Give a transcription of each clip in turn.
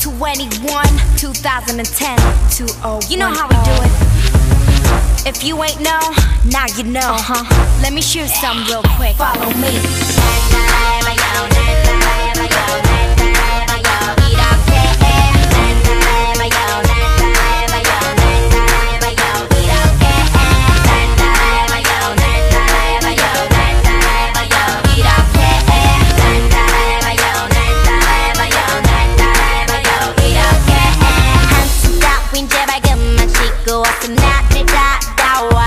2NE1, 2010, 20. You know how we do it. If you ain't know, now you know. Uh-huh. Let me shoot some real quick. Follow me. 쉬고 어서 나를 따라와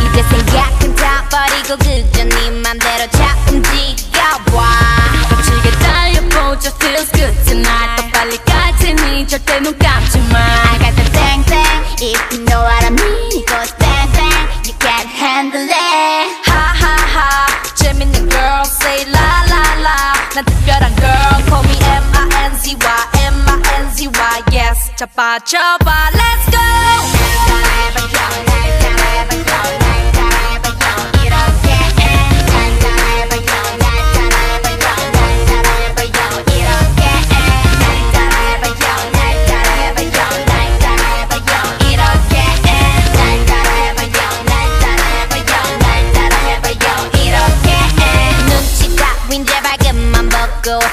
이제 생각은 다 버리고 그저 네 맘대로 자 움직여봐 미치게 달려보자 feels good tonight 더 빨리 갈 테니 절대 눈 감지 마 I got the bang bang If you know what I mean It goes bang bang You can't handle it 하하하 재밌는 girl say la la la 난 특별한 girl call me M-I-N-Z-Y M-I-N-Z-Y yes 자 빠져봐 let's go 벗고